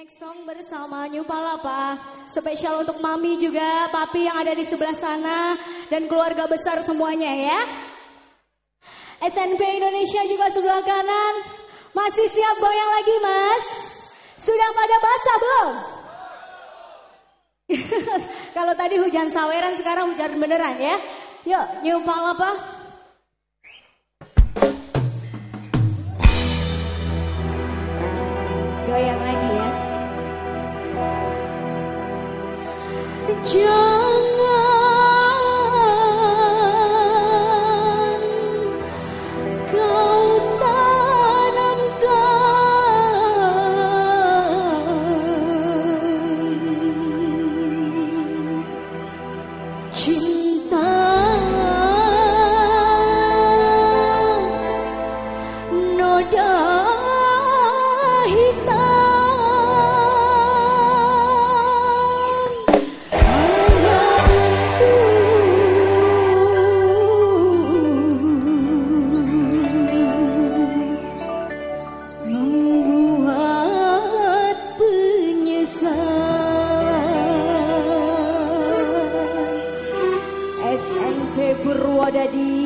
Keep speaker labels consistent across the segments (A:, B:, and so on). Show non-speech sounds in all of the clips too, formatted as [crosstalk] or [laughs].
A: Next song bersama New Palapa. Spesial untuk Mami juga Papi yang ada di sebelah sana. Dan keluarga besar semuanya ya. SNP Indonesia juga sebelah kanan. Masih siap goyang lagi mas? Sudah pada basah belum? [laughs] Kalau tadi hujan saweran sekarang hujan beneran ya. Yuk New Palapa. Goyang lagi ya menjadi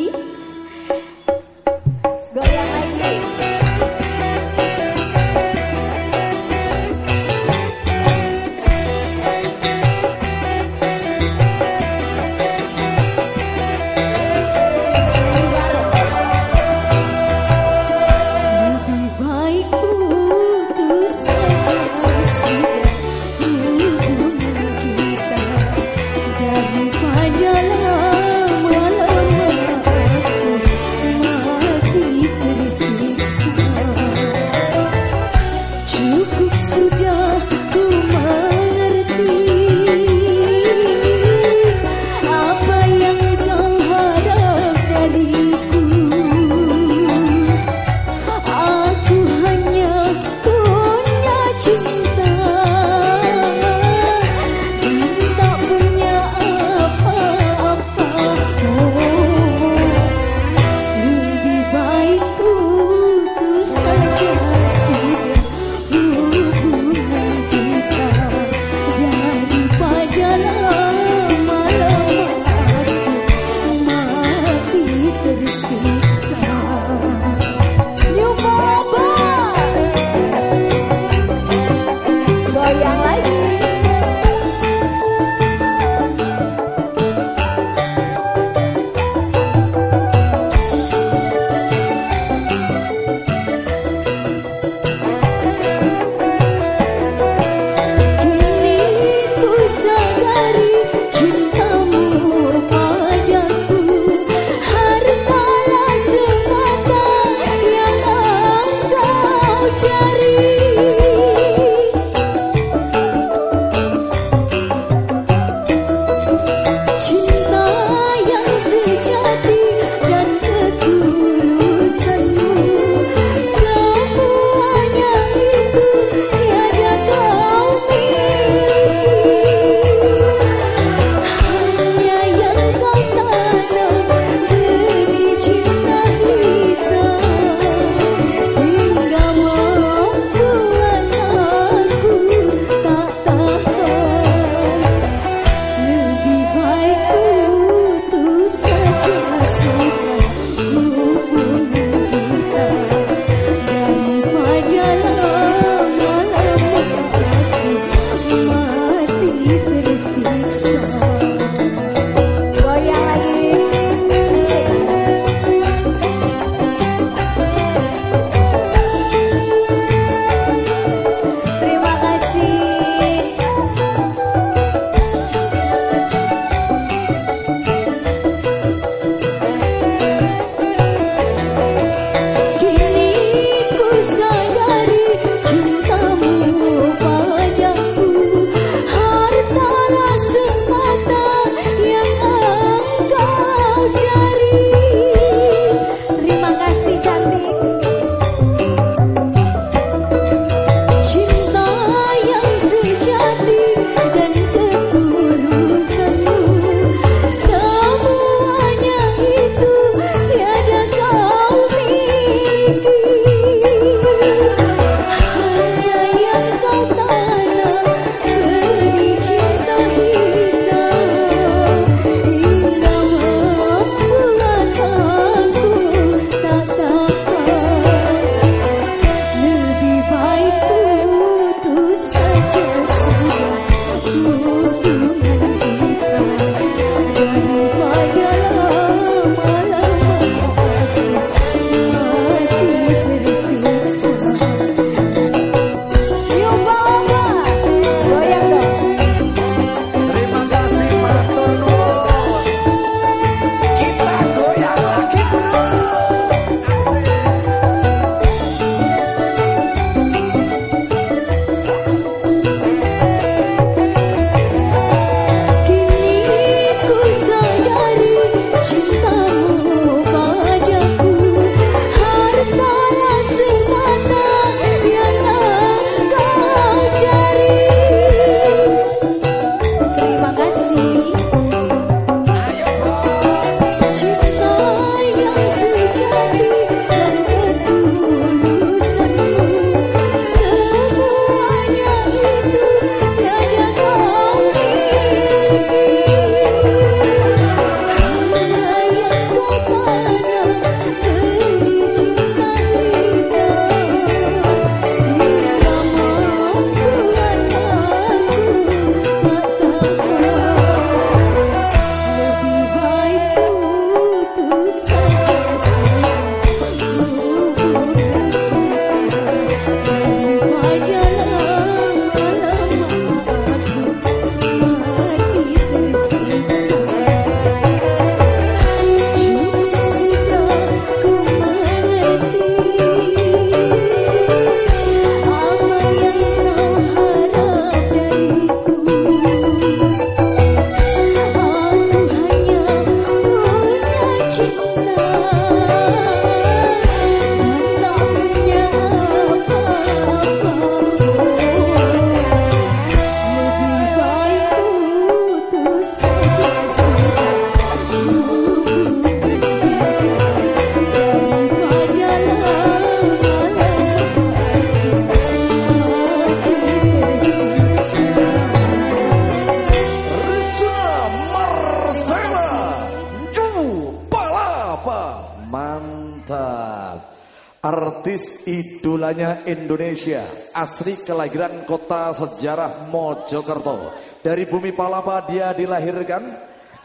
B: artis idolanya Indonesia, asli kelahiran kota sejarah Mojokerto. Dari bumi Palapa dia dilahirkan,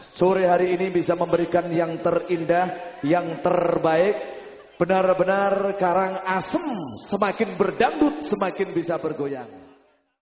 B: sore hari ini bisa memberikan yang terindah, yang terbaik, benar-benar karang asem, semakin berdangdut, semakin bisa bergoyang.